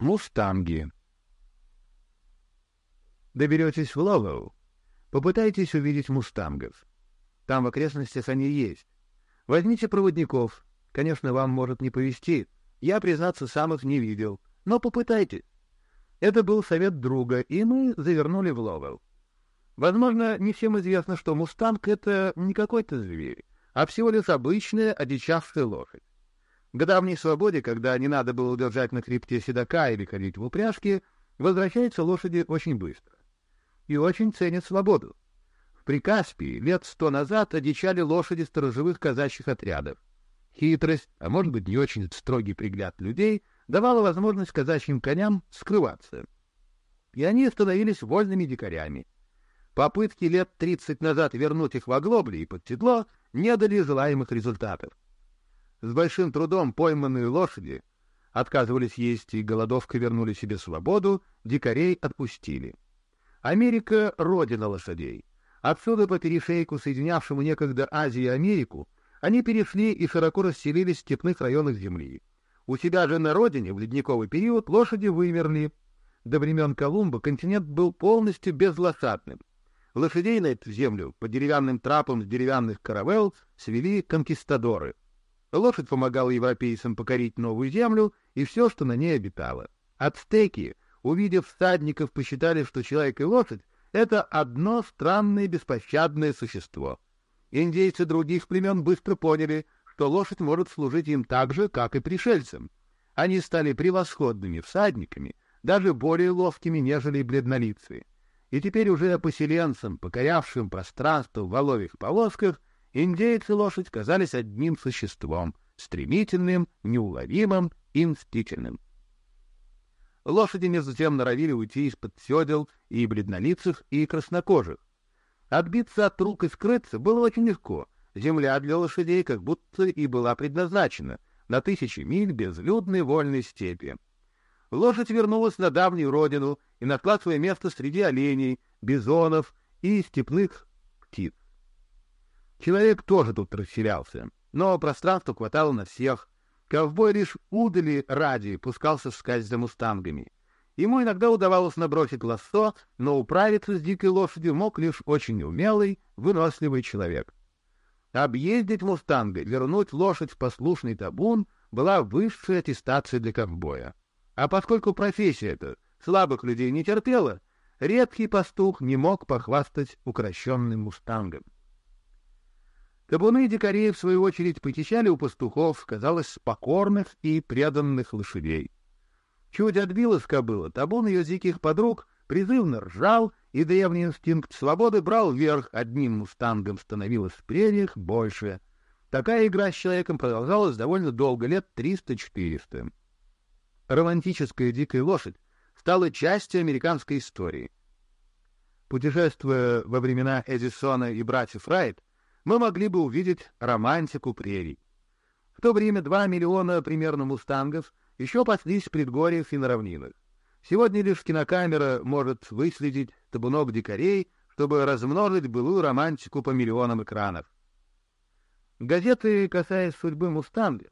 Мустанги. Доберетесь в Лолоу, попытайтесь увидеть мустангов. Там в окрестностях они есть. Возьмите проводников. Конечно, вам может не повезти. Я, признаться, сам их не видел. Но попытайтесь. Это был совет друга, и мы завернули в Ловел. Возможно, не всем известно, что мустанг — это не какой-то зверь, а всего лишь обычная одичавшая лошадь. К давней свободе, когда не надо было держать на хребте седока или ходить в упряжке, возвращаются лошади очень быстро. И очень ценят свободу. В Прикаспии лет сто назад одичали лошади сторожевых казачьих отрядов. Хитрость, а может быть не очень строгий пригляд людей, давала возможность казачьим коням скрываться. И они становились вольными дикарями. Попытки лет тридцать назад вернуть их в оглобли и под седло не дали желаемых результатов. С большим трудом пойманные лошади отказывались есть и голодовка вернули себе свободу, дикарей отпустили. Америка — родина лошадей. Отсюда по перешейку, соединявшему некогда Азию и Америку, они перешли и широко расселились в степных районах Земли. У себя же на родине в ледниковый период лошади вымерли. До времен Колумба континент был полностью безлошадным. Лошадей на эту землю по деревянным трапам с деревянных каравелл свели конкистадоры. Лошадь помогала европейцам покорить новую землю и все, что на ней обитало. Ацтеки, увидев всадников, посчитали, что человек и лошадь — это одно странное беспощадное существо. Индейцы других племен быстро поняли, что лошадь может служить им так же, как и пришельцам. Они стали превосходными всадниками, даже более ловкими, нежели бледнолицые. И теперь уже поселенцам, покорявшим пространство в воловьих повозках, индейцы и лошадь казались одним существом, стремительным, неуловимым и мстительным. Лошади между тем норовили уйти из-под седел и бледнолицых, и краснокожих, Отбиться от рук и скрыться было очень легко. Земля для лошадей как будто и была предназначена на тысячи миль безлюдной вольной степи. Лошадь вернулась на давнюю родину и нашла свое место среди оленей, бизонов и степных птиц. Человек тоже тут расселялся, но пространства хватало на всех. Ковбой лишь удали ради пускался вскачь за мустангами. Ему иногда удавалось набросить лассо, но управиться с дикой лошадью мог лишь очень умелый, выносливый человек. Объездить мустанга, вернуть лошадь в послушный табун была высшей аттестацией для ковбоя. А поскольку профессия эта слабых людей не терпела, редкий пастух не мог похвастать укращенным мустангом. Табуны дикарей, в свою очередь, потечали у пастухов, казалось, покорных и преданных лошадей. Чуть отбилась кобыла, табун ее диких подруг призывно ржал, и древний инстинкт свободы брал верх, одним мустангом становилось в прениях больше. Такая игра с человеком продолжалась довольно долго, лет триста-четыреста. Романтическая дикая лошадь стала частью американской истории. Путешествуя во времена Эдисона и братьев Райт, мы могли бы увидеть романтику прерий. В то время два миллиона примерно мустангов — еще паслись в предгорьях и на равнинах. Сегодня лишь кинокамера может выследить табунок дикарей, чтобы размножить былую романтику по миллионам экранов. Газеты, касаясь судьбы мустангов,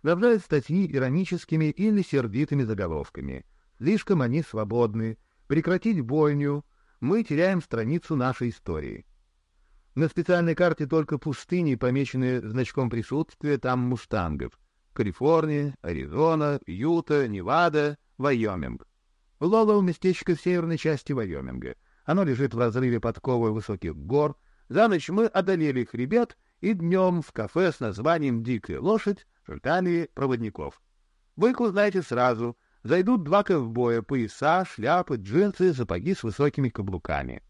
снабжают статьи ироническими или сердитыми заголовками. Слишком они свободны. Прекратить бойню. Мы теряем страницу нашей истории. На специальной карте только пустыни, помеченные значком присутствия там мустангов. Калифорния, Аризона, Юта, Невада, Вайоминг. Лолоу — местечко в северной части Вайоминга. Оно лежит в разрыве подковы высоких гор. За ночь мы одолели их ребят и днем в кафе с названием «Дикая лошадь» ждали проводников. Вы их узнаете сразу. Зайдут два ковбоя, пояса, шляпы, джинсы, сапоги с высокими каблуками.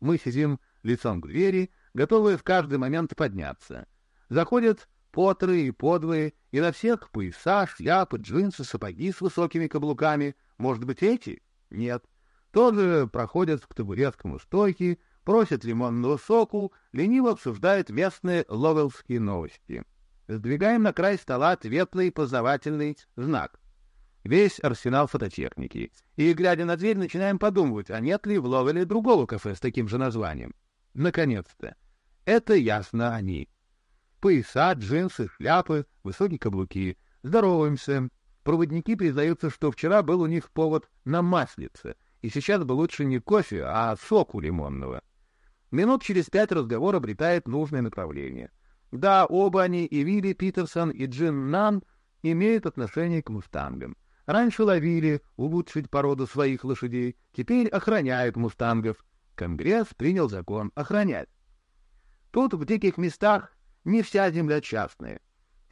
Мы сидим лицом к двери, готовые в каждый момент подняться. Заходят потрые и подвые, и на всех пояса, шляпы, джинсы, сапоги с высокими каблуками. Может быть, эти? Нет. Тоже проходят к табуреткому стойке, просят лимонного соку, лениво обсуждают местные ловелские новости. Сдвигаем на край стола ответный познавательный знак. Весь арсенал фототехники. И, глядя на дверь, начинаем подумывать, а нет ли в Ловеле другого кафе с таким же названием. Наконец-то. Это ясно они пояса, джинсы, шляпы, высокие каблуки. Здороваемся. проводники признаются, что вчера был у них повод на маслице, и сейчас бы лучше не кофе, а соку лимонного. Минут через пять разговор обретает нужное направление. Да, оба они, и Вилли Питерсон, и Джин Нан, имеют отношение к мустангам. Раньше ловили улучшить породу своих лошадей, теперь охраняют мустангов. Конгресс принял закон охранять. Тут, в диких местах, не вся земля частная.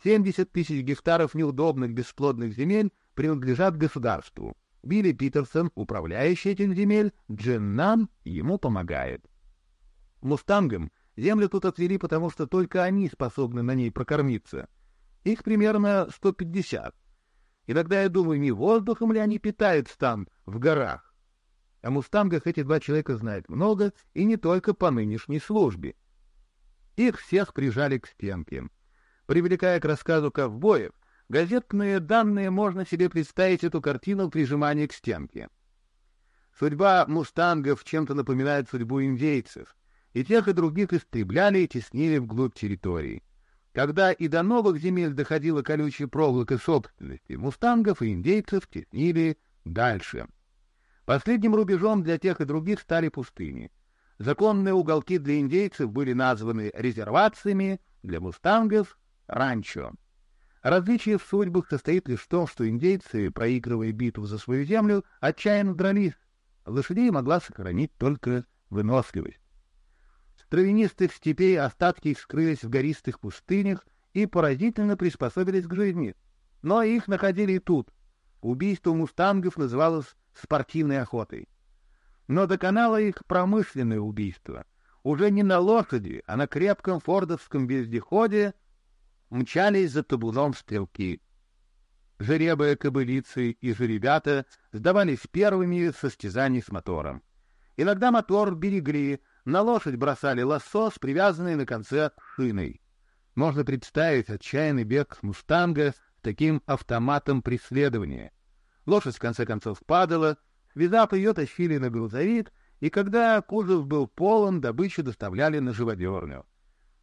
70 тысяч гектаров неудобных бесплодных земель принадлежат государству. Билли Питерсон, управляющий этим земель, Джин Нан ему помогает. Мустангам землю тут отвели, потому что только они способны на ней прокормиться. Их примерно 150. Иногда я думаю, не воздухом ли они питаются там, в горах. О мустангах эти два человека знают много, и не только по нынешней службе. Их всех прижали к стенке. Привлекая к рассказу ковбоев, газетные данные можно себе представить эту картину прижимания к стенке. Судьба мустангов чем-то напоминает судьбу индейцев, и тех и других истребляли и теснили вглубь территории. Когда и до новых земель доходила колючая проволока собственности, мустангов и индейцев теснили дальше. Последним рубежом для тех и других стали пустыни. Законные уголки для индейцев были названы резервациями, для мустангов — ранчо. Различие в судьбах состоит лишь в том, что индейцы, проигрывая битву за свою землю, отчаянно дрались. Лошадей могла сохранить только выносливость. С травянистых степей остатки их скрылись в гористых пустынях и поразительно приспособились к жизни. Но их находили и тут. Убийство мустангов называлось спортивной охотой. Но доконало их промышленное убийство. Уже не на лошади, а на крепком фордовском вездеходе мчались за табуном стрелки. Жеребые кобылицы и жеребята сдавались первыми в состязании с мотором. Иногда мотор берегли, на лошадь бросали лассо с привязанной на конце шиной. Можно представить отчаянный бег мустанга с таким автоматом преследования. Лошадь в конце концов падала, связав ее, тащили на грузовик, и когда кузов был полон, добычу доставляли на живодерню.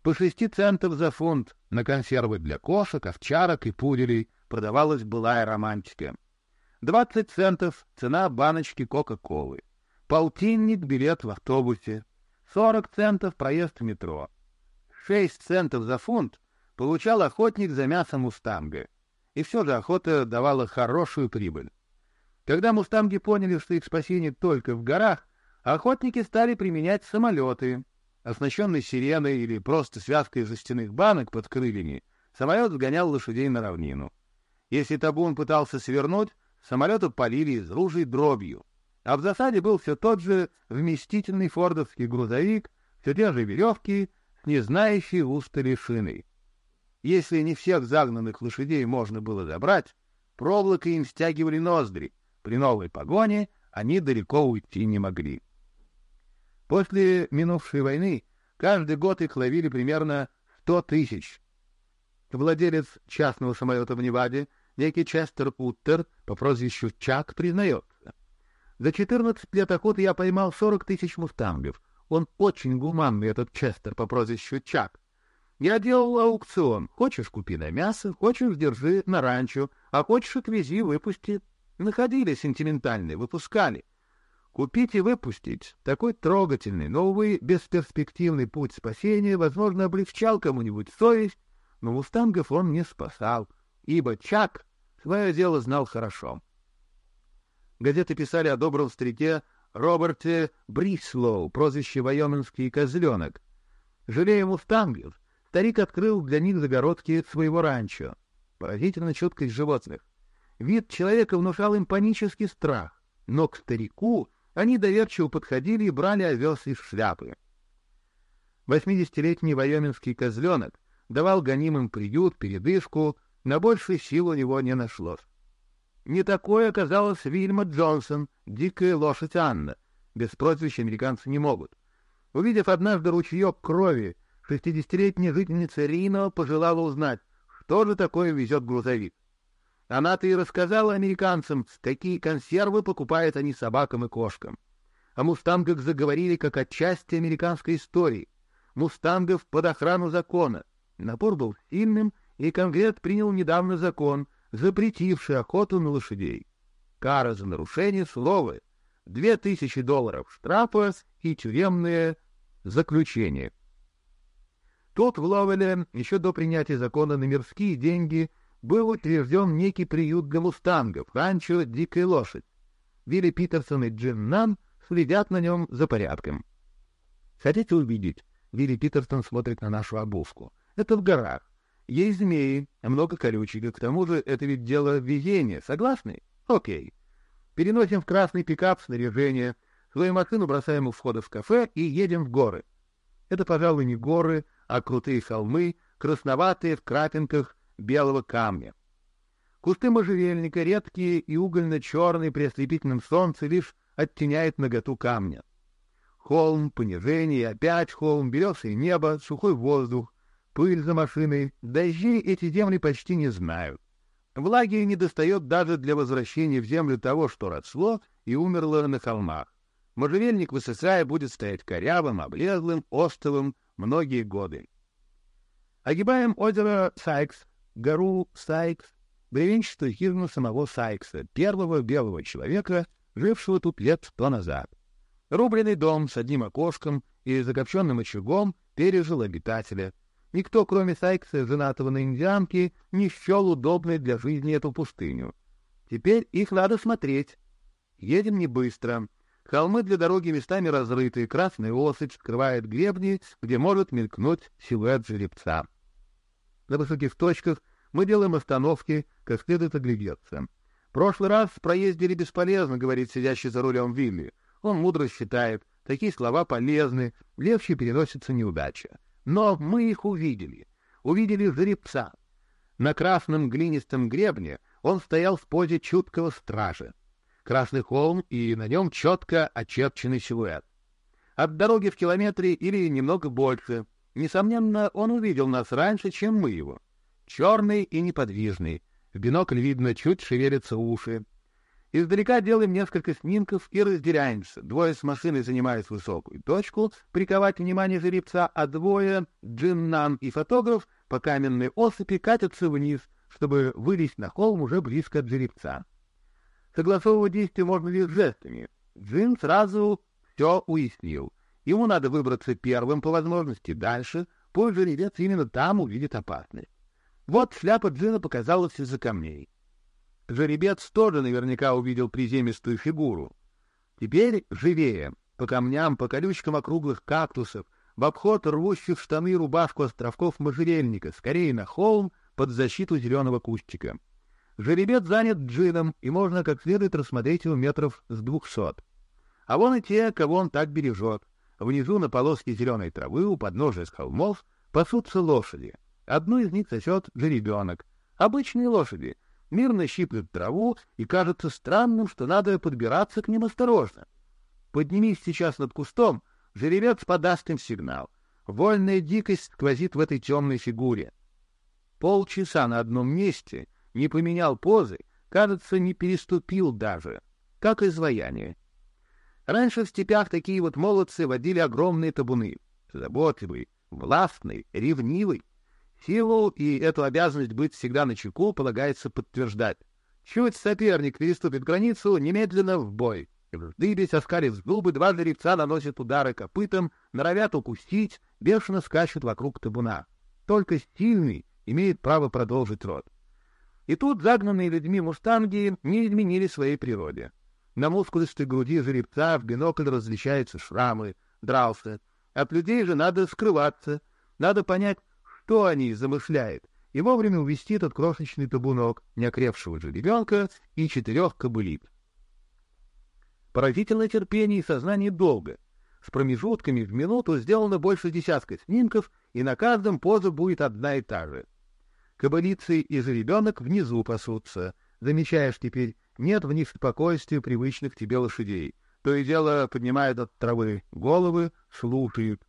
По шести центов за фунт на консервы для кошек, овчарок и пуделей продавалась былая романтика. Двадцать центов — цена баночки Кока-Колы. Полтинник — билет в автобусе. 40 центов проезд в метро. 6 центов за фунт получал охотник за мясом мустанга. И все же охота давала хорошую прибыль. Когда мустанги поняли, что их спасение только в горах, охотники стали применять самолеты. Оснащенный сиреной или просто связкой жестяных банок под крыльями, самолет сгонял лошадей на равнину. Если табун пытался свернуть, самолету полили из ружей дробью а в засаде был все тот же вместительный фордовский грузовик, все те же веревки не знающей устали шиной. Если не всех загнанных лошадей можно было забрать, проволокой им стягивали ноздри. При новой погоне они далеко уйти не могли. После минувшей войны каждый год их ловили примерно сто тысяч. Владелец частного самолета в Неваде, некий Честер Уттер по прозвищу Чак, признает, за 14 лет охоты я поймал 40 тысяч мустангов. Он очень гуманный, этот Честер по прозвищу Чак. Я делал аукцион. Хочешь, купи на мясо, хочешь, держи на ранчо, а хочешь, отвези, выпусти. Находили сентиментальные, выпускали. Купить и выпустить — такой трогательный, но, увы, бесперспективный путь спасения, возможно, облегчал кому-нибудь совесть, но мустангов он не спасал, ибо Чак свое дело знал хорошо. Газеты писали о добром старике Роберте Брислоу, прозвище «Вайоминский козленок». Жалея мустангов, старик открыл для них загородки своего ранчо. Поразительно чуткость животных. Вид человека внушал им панический страх, но к старику они доверчиво подходили и брали овес из шляпы. Восьмидесятилетний вайоминский козленок давал гонимым приют, передышку, на силу у него не нашлось. Не такой оказалась Вильма Джонсон, дикая лошадь Анна. Без прозвища американцы не могут. Увидев однажды ручеек крови, шестидесятилетняя жительница Рино пожелала узнать, что же такое везет грузовик. Она-то и рассказала американцам, какие консервы покупают они собакам и кошкам. О мустангах заговорили как о части американской истории. Мустангов под охрану закона. Напор был сильным, и Конгресс принял недавно закон — запретивший охоту на лошадей. Кара за нарушение слова — две тысячи долларов штрафа и тюремное заключение. Тут в Ловеле, еще до принятия закона на мирские деньги, был утвержден некий приют для мустангов, ранчо «Дикая лошадь». Вилли Питерсон и Джин Нан следят на нем за порядком. Хотите увидеть? Вилли Питерсон смотрит на нашу обувку. Это в горах. Есть змеи, много колючек, к тому же это ведь дело везения, согласны? Окей. Переносим в красный пикап снаряжение, свою машину бросаем у входа в кафе и едем в горы. Это, пожалуй, не горы, а крутые холмы, красноватые в крапинках белого камня. Кусты можжевельника, редкие и угольно-черные при ослепительном солнце, лишь оттеняют наготу камня. Холм, понижение, опять холм, белесое небо, сухой воздух, пыль за машиной. Дожди эти земли почти не знают. Влаги не достает даже для возвращения в землю того, что росло и умерло на холмах. Можжевельник, высыхая, будет стоять корявым, облезлым, остовым многие годы. Огибаем озеро Сайкс, гору Сайкс, бревенчатую хижину самого Сайкса, первого белого человека, жившего тут лет сто назад. Рубленый дом с одним окошком и закопченным очагом пережил обитателя. Никто, кроме Сайкса, женатого на индианке, не счел удобной для жизни эту пустыню. Теперь их надо смотреть. Едем не быстро. Холмы для дороги местами разрыты, красный осыпь скрывает гребни, где может мелькнуть силуэт жеребца. На высоких точках мы делаем остановки, как следует оглядеться. «Прошлый раз проездили бесполезно», — говорит сидящий за рулем Вилли. Он мудро считает, такие слова полезны, легче переносится неудача. Но мы их увидели. Увидели жеребца. На красном глинистом гребне он стоял в позе чуткого стража. Красный холм и на нем четко очерченный силуэт. От дороги в километре или немного больше. Несомненно, он увидел нас раньше, чем мы его. Черный и неподвижный. В бинокль видно, чуть шевелятся уши. Издалека делаем несколько снимков и разделяемся. Двое с машиной занимают высокую точку, приковать внимание жеребца, а двое, джиннан и фотограф, по каменной осыпи катятся вниз, чтобы вылезть на холм уже близко от жеребца. Согласовывать действия можно лишь жестами. Джин сразу все уяснил. Ему надо выбраться первым по возможности дальше, пусть жеребец именно там увидит опасность. Вот шляпа Джина показалась из-за камней. Жеребец тоже наверняка увидел приземистую фигуру. Теперь живее, по камням, по колючкам округлых кактусов, в обход рвущих штаны рубашку островков можжевельника, скорее на холм под защиту зеленого кустика. Жеребец занят джином, и можно как следует рассмотреть его метров с двухсот. А вон и те, кого он так бережет. Внизу на полоске зеленой травы у подножия с холмов пасутся лошади. Одну из них сосет жеребенок. Обычные лошади — мирно щиплют траву, и кажется странным, что надо подбираться к ним осторожно. Поднимись сейчас над кустом, жеребец подаст им сигнал. Вольная дикость сквозит в этой темной фигуре. Полчаса на одном месте, не поменял позы, кажется, не переступил даже, как изваяние. Раньше в степях такие вот молодцы водили огромные табуны, заботливый, властный, ревнивый. Силу и эту обязанность быть всегда на чеку полагается подтверждать. Чуть соперник переступит границу, немедленно в бой. Вздыбясь, оскалив зубы, два жеребца наносят удары копытом, норовят укусить, бешено скачут вокруг табуна. Только сильный имеет право продолжить род. И тут загнанные людьми мустанги не изменили своей природе. На мускулистой груди жеребца в бинокль различаются шрамы, дрался. От людей же надо скрываться, надо понять, что они замышляют, и вовремя увести этот крошечный табунок неокрепшего жеребенка и четырех кобылит. Поразительное терпение и сознание долга. С промежутками в минуту сделано больше десятка снимков, и на каждом поза будет одна и та же. Кобылицы и жеребенок внизу пасутся. Замечаешь теперь, нет в них спокойствия привычных тебе лошадей. То и дело поднимают от травы головы, слушают.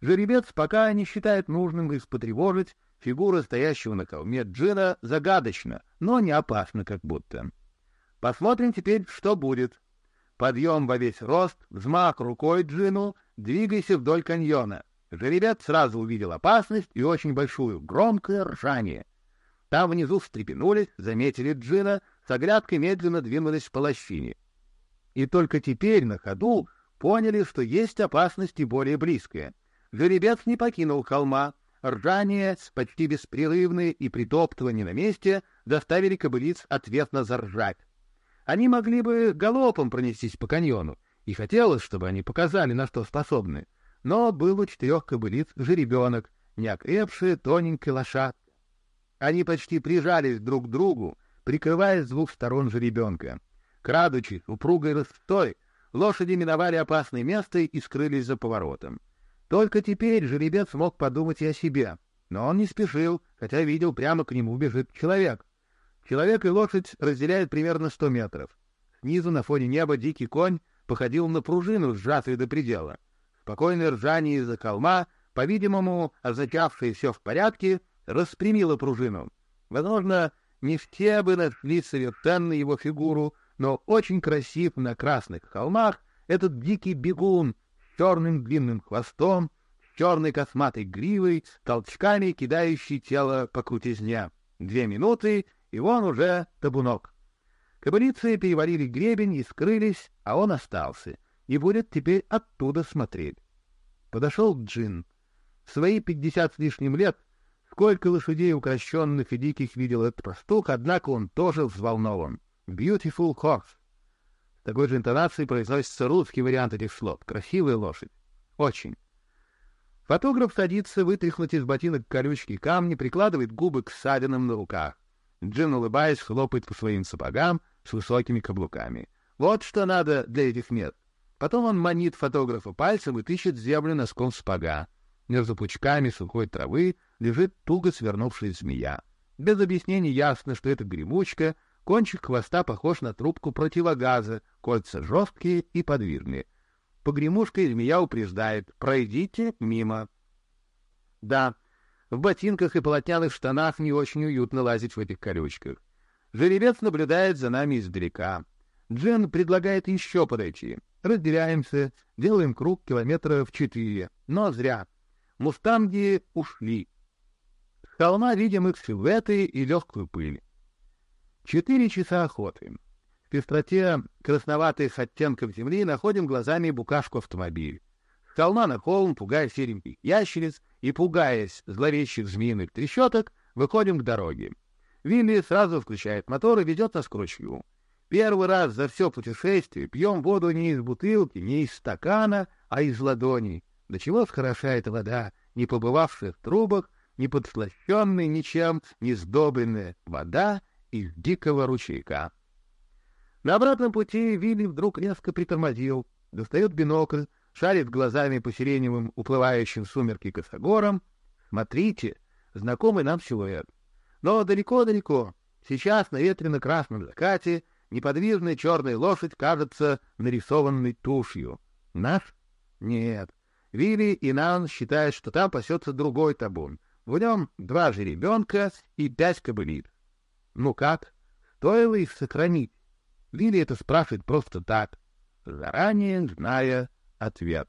Жеребец пока не считает нужным их потревожить, фигура стоящего на холме Джина загадочна, но не опасна как будто. Посмотрим теперь, что будет. Подъем во весь рост, взмах рукой Джину, двигайся вдоль каньона. Жеребец сразу увидел опасность и очень большую, громкое ржание. Там внизу встрепенулись, заметили Джина, с оглядкой медленно двинулись по лощине. И только теперь на ходу поняли, что есть опасность и более близкая. Жеребец не покинул холма. Ржание, почти беспрерывные и притоптывание на месте заставили кобылиц ответно заржать. Они могли бы галопом пронестись по каньону, и хотелось, чтобы они показали, на что способны. Но был у четырех кобылиц жеребенок, неокрепшая тоненькая лошадка. Они почти прижались друг к другу, прикрывая с двух сторон жеребенка. Крадучись, упругой рыстой, лошади миновали опасное место и скрылись за поворотом. Только теперь жеребец мог подумать и о себе, но он не спешил, хотя видел, прямо к нему бежит человек. Человек и лошадь разделяют примерно сто метров. Снизу на фоне неба дикий конь походил на пружину, сжатую до предела. Спокойное ржание из-за холма, по-видимому, означавшее все в порядке, распрямило пружину. Возможно, не все бы нашли совершенно его фигуру, но очень красив на красных холмах этот дикий бегун с черным длинным хвостом, с черной косматой гривой, толчками кидающий тело по крутизне. Две минуты, и он уже табунок. Кобылицы перевалили гребень и скрылись, а он остался, и будет теперь оттуда смотреть. Подошел Джин. В свои пятьдесят с лишним лет сколько лошадей укращенных и диких видел этот пастух, однако он тоже взволнован. Beautiful horse. С такой же интонацией произносится русский вариант этих слов. Красивая лошадь. Очень. Фотограф садится вытряхнуть из ботинок колючки камни, прикладывает губы к ссадинам на руках. Джин, улыбаясь, хлопает по своим сапогам с высокими каблуками. Вот что надо для этих мест. Потом он манит фотографа пальцем и тыщет землю носком сапога. Между пучками сухой травы лежит туго свернувшая змея. Без объяснений ясно, что это гремучка, Кончик хвоста похож на трубку противогаза, кольца жесткие и подвижные. Погремушкой змея упреждает «Пройдите мимо». Да, в ботинках и полотняных штанах не очень уютно лазить в этих колючках. Жеребец наблюдает за нами издалека. Джен предлагает еще подойти. Разделяемся, делаем круг километра в четыре. Но зря. Мустанги ушли. С холма видим их силуэты и легкую пыль. Четыре часа охоты. В пестроте красноватых оттенков земли находим глазами букашку автомобиль. С холма на холм, пугая сереньких ящериц и пугаясь зловещих змеиных трещоток, выходим к дороге. Вилли сразу включает мотор и ведет нас к ручью. Первый раз за все путешествие пьем воду не из бутылки, не из стакана, а из ладони. До чего хороша эта вода, не побывавшая в трубах, не подслащенная ничем, не сдобренная вода — из дикого ручейка. На обратном пути Вилли вдруг резко притормозил, достает бинокль, шарит глазами по сиреневым уплывающим сумерки косогорам. Смотрите, знакомый нам силуэт. Но далеко-далеко, сейчас на ветрено-красном закате, неподвижная черная лошадь кажется нарисованной тушью. Наш? Нет. Вилли и Нан считают, что там пасется другой табун. В нем два жеребенка и пять кобылиц. Ну как? Стоило их сохранить? Вилли это спрашивает просто так, заранее зная ответ.